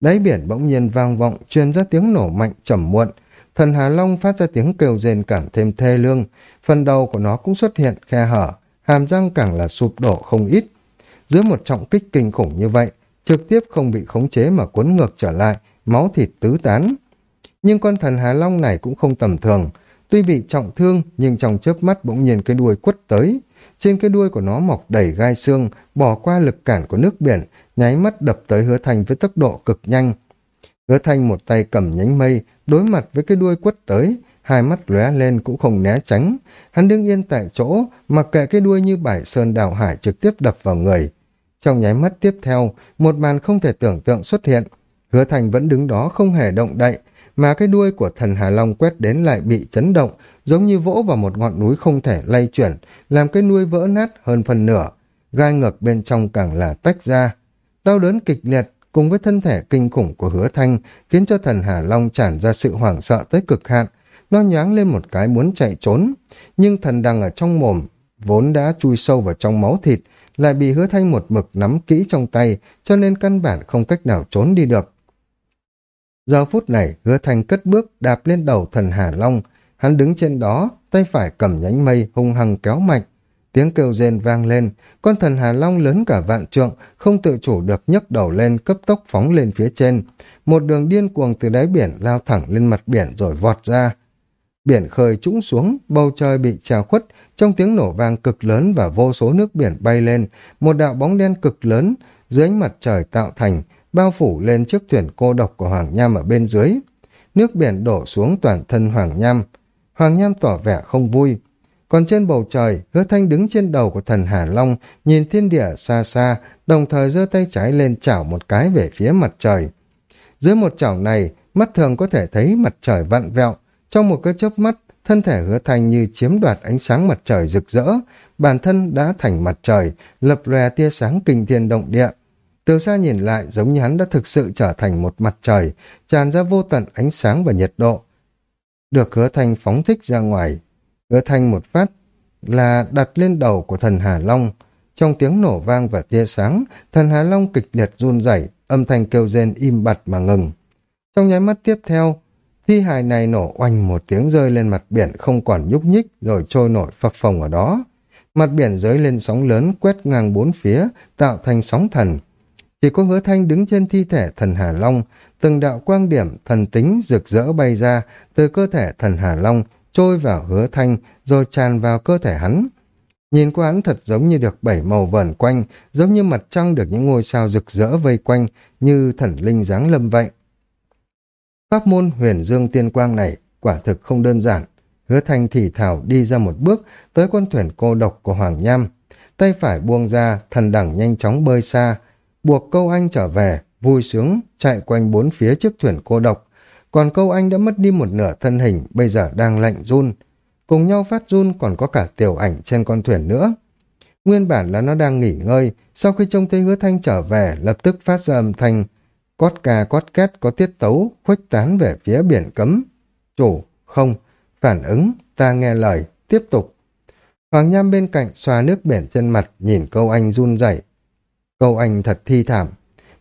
Đáy biển bỗng nhiên vang vọng, truyền ra tiếng nổ mạnh trầm muộn, Thần Hà Long phát ra tiếng kêu rên cảm thêm thê lương, phần đầu của nó cũng xuất hiện khe hở, hàm răng càng là sụp đổ không ít. Dưới một trọng kích kinh khủng như vậy, trực tiếp không bị khống chế mà cuốn ngược trở lại, máu thịt tứ tán. Nhưng con thần Hà Long này cũng không tầm thường, tuy bị trọng thương nhưng trong chớp mắt bỗng nhiên cái đuôi quất tới. Trên cái đuôi của nó mọc đầy gai xương, bỏ qua lực cản của nước biển, nháy mắt đập tới hứa thành với tốc độ cực nhanh. Hứa thanh một tay cầm nhánh mây, đối mặt với cái đuôi quất tới, hai mắt lóe lên cũng không né tránh. Hắn đứng yên tại chỗ, mặc kệ cái đuôi như bãi sơn đào hải trực tiếp đập vào người. Trong nháy mắt tiếp theo, một màn không thể tưởng tượng xuất hiện. Hứa thành vẫn đứng đó không hề động đậy, mà cái đuôi của thần Hà Long quét đến lại bị chấn động, giống như vỗ vào một ngọn núi không thể lay chuyển, làm cái nuôi vỡ nát hơn phần nửa. Gai ngược bên trong càng là tách ra. Đau đớn kịch liệt, cùng với thân thể kinh khủng của hứa thanh khiến cho thần Hà Long tràn ra sự hoảng sợ tới cực hạn. Nó nhoáng lên một cái muốn chạy trốn, nhưng thần đằng ở trong mồm, vốn đã chui sâu vào trong máu thịt, lại bị hứa thanh một mực nắm kỹ trong tay, cho nên căn bản không cách nào trốn đi được. Giờ phút này, hứa thanh cất bước đạp lên đầu thần Hà Long, hắn đứng trên đó, tay phải cầm nhánh mây hung hăng kéo mạnh, Tiếng kêu rên vang lên, con thần Hà Long lớn cả vạn trượng, không tự chủ được nhấc đầu lên cấp tốc phóng lên phía trên. Một đường điên cuồng từ đáy biển lao thẳng lên mặt biển rồi vọt ra. Biển khơi trũng xuống, bầu trời bị trào khuất, trong tiếng nổ vang cực lớn và vô số nước biển bay lên, một đạo bóng đen cực lớn dưới ánh mặt trời tạo thành, bao phủ lên chiếc thuyền cô độc của Hoàng Nham ở bên dưới. Nước biển đổ xuống toàn thân Hoàng Nham. Hoàng Nham tỏ vẻ không vui, còn trên bầu trời, hứa thanh đứng trên đầu của thần Hà Long, nhìn thiên địa xa xa, đồng thời giơ tay trái lên chảo một cái về phía mặt trời. Dưới một chảo này, mắt thường có thể thấy mặt trời vặn vẹo. Trong một cái chớp mắt, thân thể hứa thanh như chiếm đoạt ánh sáng mặt trời rực rỡ, bản thân đã thành mặt trời, lập lòe tia sáng kinh thiên động địa. Từ xa nhìn lại giống như hắn đã thực sự trở thành một mặt trời, tràn ra vô tận ánh sáng và nhiệt độ. Được hứa thanh phóng thích ra ngoài, Hứa thanh một phát là đặt lên đầu của thần Hà Long. Trong tiếng nổ vang và tia sáng, thần Hà Long kịch liệt run rẩy, âm thanh kêu rên im bặt mà ngừng. Trong nháy mắt tiếp theo, thi hài này nổ oanh một tiếng rơi lên mặt biển không còn nhúc nhích rồi trôi nổi phập phồng ở đó. Mặt biển dấy lên sóng lớn quét ngang bốn phía, tạo thành sóng thần. Chỉ có hứa thanh đứng trên thi thể thần Hà Long, từng đạo quang điểm thần tính rực rỡ bay ra từ cơ thể thần Hà Long trôi vào hứa thanh rồi tràn vào cơ thể hắn. Nhìn qua hắn thật giống như được bảy màu vờn quanh, giống như mặt trăng được những ngôi sao rực rỡ vây quanh, như thần linh dáng lâm vậy. Pháp môn huyền dương tiên quang này quả thực không đơn giản. Hứa thanh thì thảo đi ra một bước tới con thuyền cô độc của Hoàng Nham. Tay phải buông ra, thần đẳng nhanh chóng bơi xa buộc câu anh trở về, vui sướng, chạy quanh bốn phía chiếc thuyền cô độc. Còn câu anh đã mất đi một nửa thân hình, bây giờ đang lạnh run. Cùng nhau phát run còn có cả tiểu ảnh trên con thuyền nữa. Nguyên bản là nó đang nghỉ ngơi, sau khi trông thấy hứa thanh trở về, lập tức phát ra âm thanh cót ca cót két có tiết tấu, khuếch tán về phía biển cấm. Chủ, không, phản ứng, ta nghe lời, tiếp tục. Hoàng Nham bên cạnh xoa nước biển trên mặt, nhìn câu anh run rẩy. Câu anh thật thi thảm.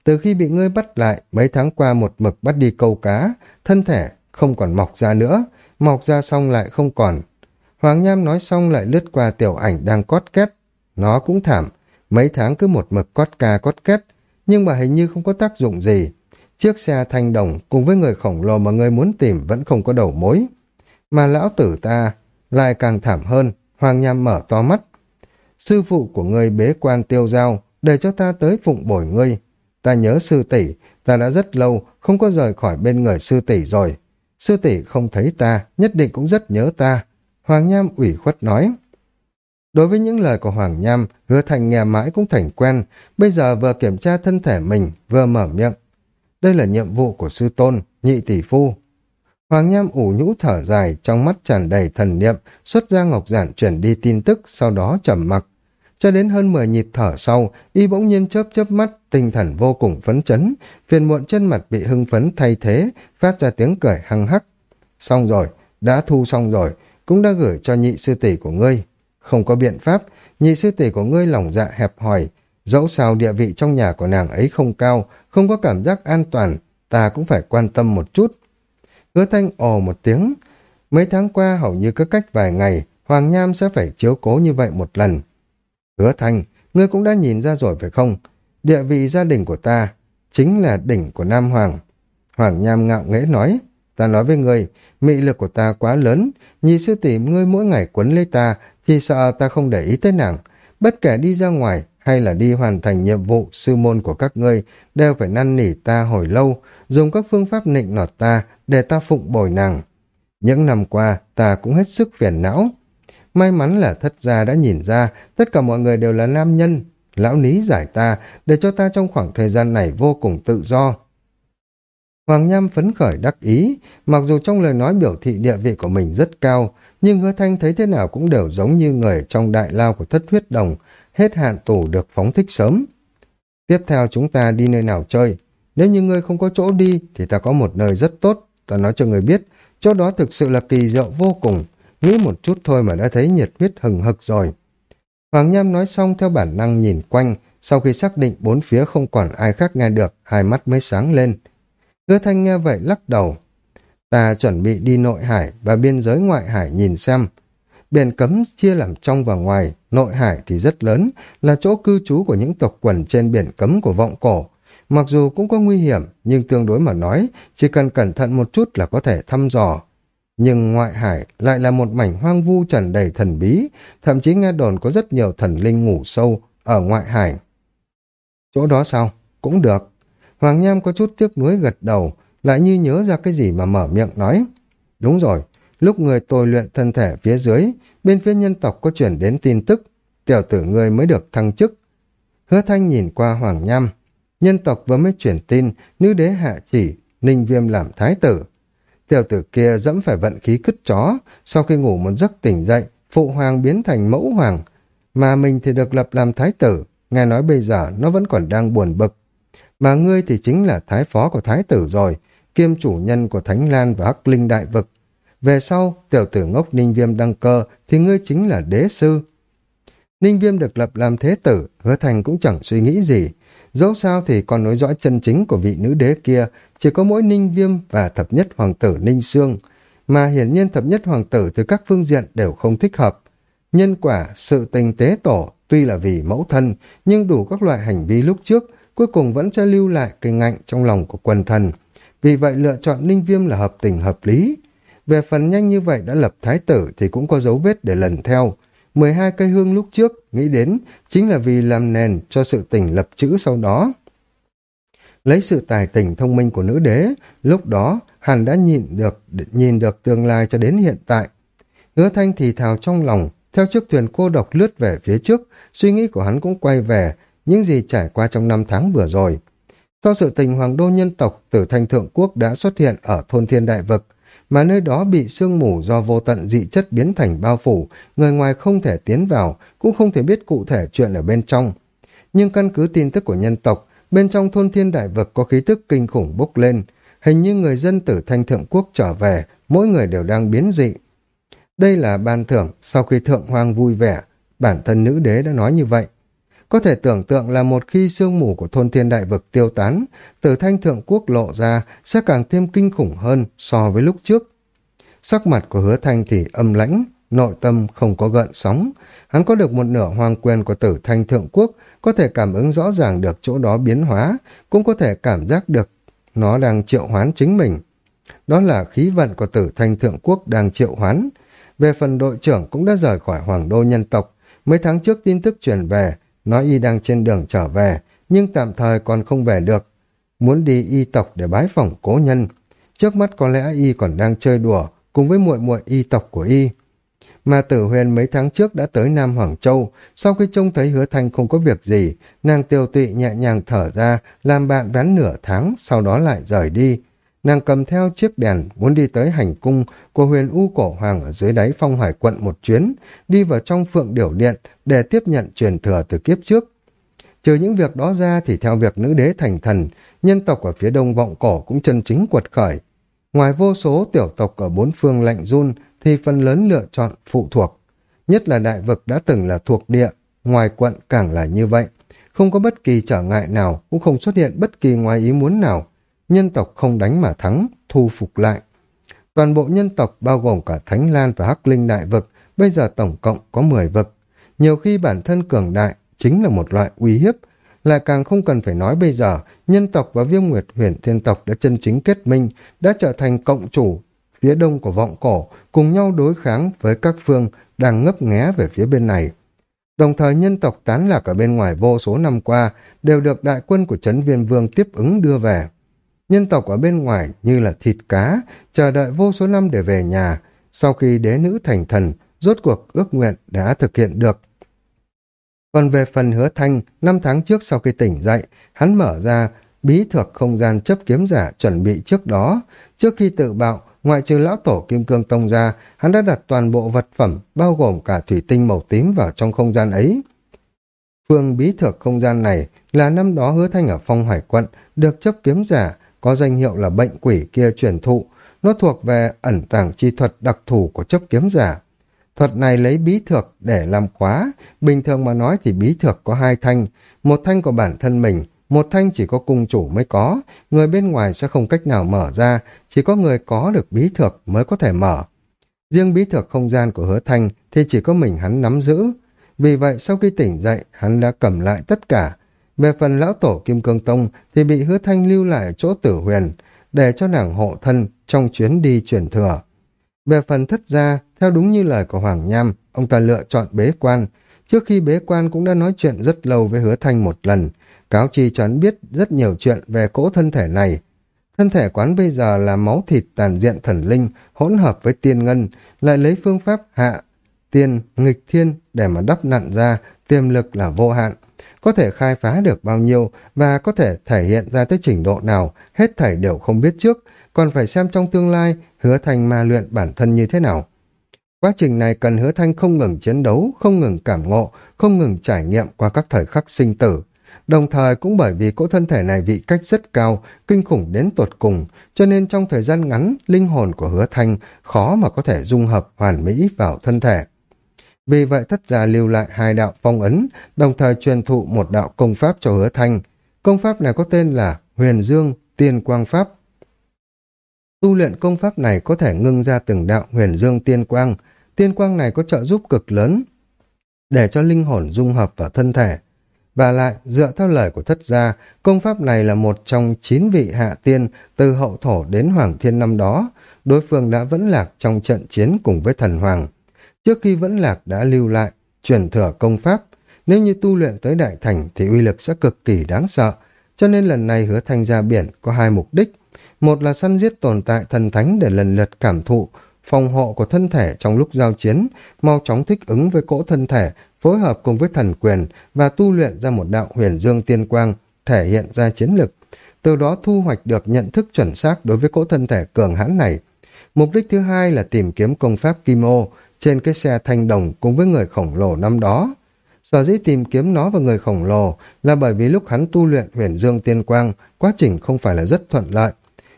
Từ khi bị ngươi bắt lại, mấy tháng qua một mực bắt đi câu cá, thân thể không còn mọc ra nữa, mọc ra xong lại không còn. Hoàng Nham nói xong lại lướt qua tiểu ảnh đang cót két. Nó cũng thảm, mấy tháng cứ một mực cót ca cót két, nhưng mà hình như không có tác dụng gì. Chiếc xe thanh đồng cùng với người khổng lồ mà ngươi muốn tìm vẫn không có đầu mối. Mà lão tử ta lại càng thảm hơn, Hoàng Nham mở to mắt. Sư phụ của ngươi bế quan tiêu giao, để cho ta tới phụng bồi ngươi. Ta nhớ sư tỷ, ta đã rất lâu không có rời khỏi bên người sư tỷ rồi. Sư tỷ không thấy ta, nhất định cũng rất nhớ ta. Hoàng Nham ủy khuất nói. Đối với những lời của Hoàng Nham, hứa thành nghe mãi cũng thành quen, bây giờ vừa kiểm tra thân thể mình, vừa mở miệng. Đây là nhiệm vụ của sư tôn, nhị tỷ phu. Hoàng Nham ủ nhũ thở dài, trong mắt tràn đầy thần niệm, xuất ra ngọc giản chuyển đi tin tức, sau đó trầm mặc. Cho đến hơn 10 nhịp thở sau, y bỗng nhiên chớp chớp mắt, tinh thần vô cùng phấn chấn, phiền muộn chân mặt bị hưng phấn thay thế, phát ra tiếng cười hăng hắc. Xong rồi, đã thu xong rồi, cũng đã gửi cho nhị sư tỷ của ngươi. Không có biện pháp, nhị sư tỷ của ngươi lòng dạ hẹp hòi, dẫu sao địa vị trong nhà của nàng ấy không cao, không có cảm giác an toàn, ta cũng phải quan tâm một chút. Hứa thanh ồ một tiếng, mấy tháng qua hầu như cứ cách vài ngày, Hoàng Nham sẽ phải chiếu cố như vậy một lần. Hứa thanh, ngươi cũng đã nhìn ra rồi phải không? Địa vị gia đình của ta chính là đỉnh của Nam Hoàng. Hoàng Nham ngạo nghễ nói, ta nói với ngươi, mị lực của ta quá lớn, nhị sư tỷ ngươi mỗi ngày quấn lấy ta, thì sợ ta không để ý tới nàng. Bất kể đi ra ngoài hay là đi hoàn thành nhiệm vụ sư môn của các ngươi, đều phải năn nỉ ta hồi lâu, dùng các phương pháp nịnh nọt ta để ta phụng bồi nàng. Những năm qua, ta cũng hết sức phiền não. May mắn là thất gia đã nhìn ra, tất cả mọi người đều là nam nhân. Lão ní giải ta, để cho ta trong khoảng thời gian này vô cùng tự do. Hoàng Nham phấn khởi đắc ý, mặc dù trong lời nói biểu thị địa vị của mình rất cao, nhưng hứa thanh thấy thế nào cũng đều giống như người trong đại lao của thất huyết đồng, hết hạn tù được phóng thích sớm. Tiếp theo chúng ta đi nơi nào chơi? Nếu như ngươi không có chỗ đi, thì ta có một nơi rất tốt, ta nói cho người biết, chỗ đó thực sự là kỳ diệu vô cùng, nghĩ một chút thôi mà đã thấy nhiệt huyết hừng hực rồi. Hoàng Nham nói xong theo bản năng nhìn quanh, sau khi xác định bốn phía không còn ai khác nghe được, hai mắt mới sáng lên. Hứa Thanh nghe vậy lắc đầu. Ta chuẩn bị đi nội hải và biên giới ngoại hải nhìn xem. Biển cấm chia làm trong và ngoài, nội hải thì rất lớn, là chỗ cư trú của những tộc quần trên biển cấm của vọng cổ. Mặc dù cũng có nguy hiểm, nhưng tương đối mà nói, chỉ cần cẩn thận một chút là có thể thăm dò. Nhưng ngoại hải lại là một mảnh hoang vu tràn đầy thần bí, thậm chí nghe đồn có rất nhiều thần linh ngủ sâu ở ngoại hải. Chỗ đó sao? Cũng được. Hoàng Nham có chút tiếc nuối gật đầu, lại như nhớ ra cái gì mà mở miệng nói. Đúng rồi, lúc người tôi luyện thân thể phía dưới, bên phía nhân tộc có chuyển đến tin tức, tiểu tử người mới được thăng chức. Hứa Thanh nhìn qua Hoàng Nham, nhân tộc vừa mới chuyển tin, nữ đế hạ chỉ, ninh viêm làm thái tử. Tiểu tử kia dẫm phải vận khí cứt chó, sau khi ngủ một giấc tỉnh dậy, phụ hoàng biến thành mẫu hoàng, mà mình thì được lập làm thái tử, nghe nói bây giờ nó vẫn còn đang buồn bực. Mà ngươi thì chính là thái phó của thái tử rồi, kiêm chủ nhân của Thánh Lan và Hắc Linh Đại Vực. Về sau, tiểu tử ngốc Ninh Viêm đăng cơ thì ngươi chính là đế sư. Ninh Viêm được lập làm thế tử, hứa thành cũng chẳng suy nghĩ gì. Dẫu sao thì còn nối dõi chân chính của vị nữ đế kia chỉ có mỗi Ninh Viêm và thập nhất hoàng tử Ninh Sương, mà hiển nhiên thập nhất hoàng tử từ các phương diện đều không thích hợp. Nhân quả, sự tình tế tổ, tuy là vì mẫu thân, nhưng đủ các loại hành vi lúc trước, cuối cùng vẫn sẽ lưu lại cây ngạnh trong lòng của quần thần. Vì vậy lựa chọn Ninh Viêm là hợp tình hợp lý. Về phần nhanh như vậy đã lập thái tử thì cũng có dấu vết để lần theo. 12 cây hương lúc trước nghĩ đến chính là vì làm nền cho sự tỉnh lập chữ sau đó. Lấy sự tài tỉnh thông minh của nữ đế, lúc đó hẳn đã nhìn được nhìn được tương lai cho đến hiện tại. Hứa thanh thì thào trong lòng, theo chiếc thuyền cô độc lướt về phía trước, suy nghĩ của hắn cũng quay về, những gì trải qua trong năm tháng vừa rồi. Sau sự tình hoàng đô nhân tộc, tử thanh thượng quốc đã xuất hiện ở thôn thiên đại vực, mà nơi đó bị sương mù do vô tận dị chất biến thành bao phủ, người ngoài không thể tiến vào, cũng không thể biết cụ thể chuyện ở bên trong. Nhưng căn cứ tin tức của nhân tộc, bên trong thôn thiên đại vực có khí tức kinh khủng bốc lên, hình như người dân tử thanh thượng quốc trở về, mỗi người đều đang biến dị. Đây là ban thưởng sau khi thượng hoàng vui vẻ, bản thân nữ đế đã nói như vậy. Có thể tưởng tượng là một khi sương mù của thôn thiên đại vực tiêu tán, tử thanh thượng quốc lộ ra sẽ càng thêm kinh khủng hơn so với lúc trước. Sắc mặt của hứa thanh thì âm lãnh, nội tâm không có gợn sóng. Hắn có được một nửa hoàng quyền của tử thanh thượng quốc, có thể cảm ứng rõ ràng được chỗ đó biến hóa, cũng có thể cảm giác được nó đang triệu hoán chính mình. Đó là khí vận của tử thanh thượng quốc đang triệu hoán. Về phần đội trưởng cũng đã rời khỏi hoàng đô nhân tộc. Mấy tháng trước tin tức truyền về, nói y đang trên đường trở về, nhưng tạm thời còn không về được. Muốn đi y tộc để bái phỏng cố nhân. Trước mắt có lẽ y còn đang chơi đùa cùng với muội muội y tộc của y. Mà tử huyền mấy tháng trước đã tới Nam Hoàng Châu, sau khi trông thấy hứa thanh không có việc gì, nàng tiêu tụy nhẹ nhàng thở ra, làm bạn ván nửa tháng, sau đó lại rời đi. Nàng cầm theo chiếc đèn, muốn đi tới hành cung của huyền U Cổ Hoàng ở dưới đáy phong hải quận một chuyến, đi vào trong phượng điểu điện để tiếp nhận truyền thừa từ kiếp trước. Trừ những việc đó ra thì theo việc nữ đế thành thần, nhân tộc ở phía đông vọng cổ cũng chân chính quật khởi. Ngoài vô số tiểu tộc ở bốn phương lạnh run, thì phần lớn lựa chọn phụ thuộc. Nhất là đại vực đã từng là thuộc địa, ngoài quận càng là như vậy. Không có bất kỳ trở ngại nào, cũng không xuất hiện bất kỳ ngoài ý muốn nào. Nhân tộc không đánh mà thắng, thu phục lại. Toàn bộ nhân tộc bao gồm cả Thánh Lan và Hắc Linh đại vực, bây giờ tổng cộng có 10 vực. Nhiều khi bản thân cường đại chính là một loại uy hiếp, là càng không cần phải nói bây giờ, nhân tộc và viêm nguyệt huyền thiên tộc đã chân chính kết minh, đã trở thành cộng chủ phía đông của vọng cổ, cùng nhau đối kháng với các phương đang ngấp nghé về phía bên này. Đồng thời nhân tộc tán lạc ở bên ngoài vô số năm qua đều được đại quân của Trấn Viên Vương tiếp ứng đưa về. Nhân tộc ở bên ngoài như là thịt cá, chờ đợi vô số năm để về nhà. Sau khi đế nữ thành thần, rốt cuộc ước nguyện đã thực hiện được. Còn về phần hứa thanh, năm tháng trước sau khi tỉnh dậy, hắn mở ra bí thuật không gian chấp kiếm giả chuẩn bị trước đó. Trước khi tự bạo, ngoại trừ lão tổ kim cương tông ra, hắn đã đặt toàn bộ vật phẩm, bao gồm cả thủy tinh màu tím vào trong không gian ấy. Phương bí thuật không gian này là năm đó hứa thanh ở phong hải quận, được chấp kiếm giả, có danh hiệu là bệnh quỷ kia truyền thụ. Nó thuộc về ẩn tàng chi thuật đặc thù của chấp kiếm giả. Thuật này lấy bí thược để làm khóa, bình thường mà nói thì bí thược có hai thanh, một thanh của bản thân mình, một thanh chỉ có cung chủ mới có, người bên ngoài sẽ không cách nào mở ra, chỉ có người có được bí thược mới có thể mở. Riêng bí thược không gian của hứa thanh thì chỉ có mình hắn nắm giữ. Vì vậy sau khi tỉnh dậy, hắn đã cầm lại tất cả. Về phần lão tổ Kim Cương Tông thì bị hứa thanh lưu lại chỗ tử huyền, để cho nàng hộ thân trong chuyến đi chuyển thừa. Về phần thất gia, theo đúng như lời của Hoàng Nham, ông ta lựa chọn bế quan. Trước khi bế quan cũng đã nói chuyện rất lâu với hứa thanh một lần, cáo chi cho hắn biết rất nhiều chuyện về cỗ thân thể này. Thân thể quán bây giờ là máu thịt tàn diện thần linh, hỗn hợp với tiên ngân, lại lấy phương pháp hạ, tiên, nghịch thiên để mà đắp nặn ra, tiềm lực là vô hạn. Có thể khai phá được bao nhiêu và có thể thể hiện ra tới trình độ nào, hết thảy đều không biết trước, còn phải xem trong tương lai hứa thanh ma luyện bản thân như thế nào. Quá trình này cần hứa thanh không ngừng chiến đấu, không ngừng cảm ngộ, không ngừng trải nghiệm qua các thời khắc sinh tử. Đồng thời cũng bởi vì cỗ thân thể này vị cách rất cao, kinh khủng đến tột cùng, cho nên trong thời gian ngắn, linh hồn của hứa thanh khó mà có thể dung hợp hoàn mỹ vào thân thể. Vì vậy thất gia lưu lại hai đạo phong ấn, đồng thời truyền thụ một đạo công pháp cho hứa thanh. Công pháp này có tên là Huyền Dương Tiên Quang Pháp. Tu luyện công pháp này có thể ngưng ra từng đạo huyền dương tiên quang. Tiên quang này có trợ giúp cực lớn để cho linh hồn dung hợp vào thân thể. Và lại, dựa theo lời của thất gia, công pháp này là một trong chín vị hạ tiên từ hậu thổ đến hoàng thiên năm đó. Đối phương đã vẫn lạc trong trận chiến cùng với thần hoàng. Trước khi vẫn lạc đã lưu lại, truyền thừa công pháp. Nếu như tu luyện tới đại thành thì uy lực sẽ cực kỳ đáng sợ. Cho nên lần này hứa thanh ra biển có hai mục đích. Một là săn giết tồn tại thần thánh để lần lượt cảm thụ, phòng hộ của thân thể trong lúc giao chiến, mau chóng thích ứng với cỗ thân thể phối hợp cùng với thần quyền và tu luyện ra một đạo huyền dương tiên quang, thể hiện ra chiến lực. Từ đó thu hoạch được nhận thức chuẩn xác đối với cỗ thân thể cường hãn này. Mục đích thứ hai là tìm kiếm công pháp Kim Ô trên cái xe thanh đồng cùng với người khổng lồ năm đó. Sở dĩ tìm kiếm nó và người khổng lồ là bởi vì lúc hắn tu luyện huyền dương tiên quang, quá trình không phải là rất thuận lợi.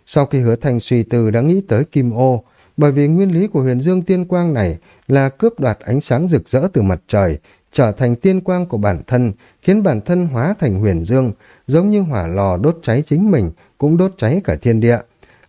Sau khi hứa thanh suy tư đã nghĩ tới Kim Ô, bởi vì nguyên lý của huyền dương tiên quang này là cướp đoạt ánh sáng rực rỡ từ mặt trời, trở thành tiên quang của bản thân, khiến bản thân hóa thành huyền dương, giống như hỏa lò đốt cháy chính mình, cũng đốt cháy cả thiên địa.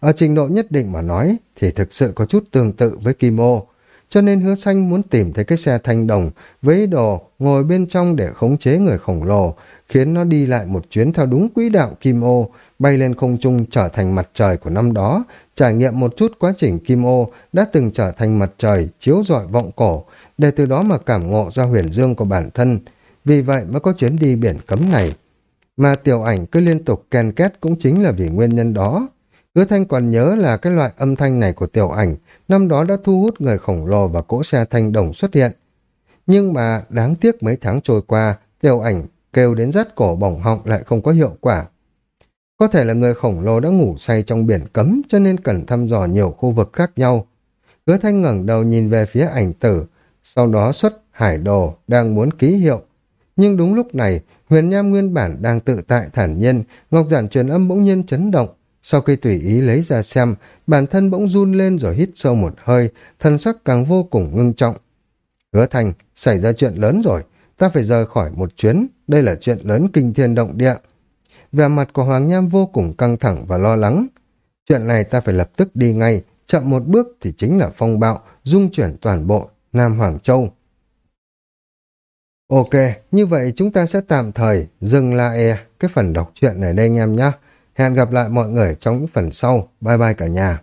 Ở trình độ nhất định mà nói, thì thực sự có chút tương tự với Kim Ô. Cho nên hứa xanh muốn tìm thấy cái xe thanh đồng với đồ ngồi bên trong để khống chế người khổng lồ, khiến nó đi lại một chuyến theo đúng quỹ đạo Kim Ô, bay lên không trung trở thành mặt trời của năm đó, trải nghiệm một chút quá trình Kim Ô đã từng trở thành mặt trời chiếu rọi vọng cổ, để từ đó mà cảm ngộ ra huyền dương của bản thân. Vì vậy mới có chuyến đi biển cấm này. Mà tiểu ảnh cứ liên tục ken két cũng chính là vì nguyên nhân đó. Hứa Thanh còn nhớ là cái loại âm thanh này của tiểu ảnh năm đó đã thu hút người khổng lồ và cỗ xe thanh đồng xuất hiện. Nhưng mà đáng tiếc mấy tháng trôi qua, tiểu ảnh kêu đến rát cổ bỏng họng lại không có hiệu quả. Có thể là người khổng lồ đã ngủ say trong biển cấm cho nên cần thăm dò nhiều khu vực khác nhau. Hứa Thanh ngẩng đầu nhìn về phía ảnh tử, sau đó xuất hải đồ đang muốn ký hiệu. Nhưng đúng lúc này, huyền nham nguyên bản đang tự tại thản nhiên, ngọc giản truyền âm bỗng nhiên chấn động. Sau khi tùy ý lấy ra xem, bản thân bỗng run lên rồi hít sâu một hơi, thân sắc càng vô cùng ngưng trọng. Hứa Thành, xảy ra chuyện lớn rồi, ta phải rời khỏi một chuyến, đây là chuyện lớn kinh thiên động địa. Vẻ mặt của Hoàng Nham vô cùng căng thẳng và lo lắng. Chuyện này ta phải lập tức đi ngay, chậm một bước thì chính là phong bạo, dung chuyển toàn bộ Nam Hoàng Châu. Ok, như vậy chúng ta sẽ tạm thời dừng lại cái phần đọc truyện này đây anh em nhé. Hẹn gặp lại mọi người trong những phần sau. Bye bye cả nhà.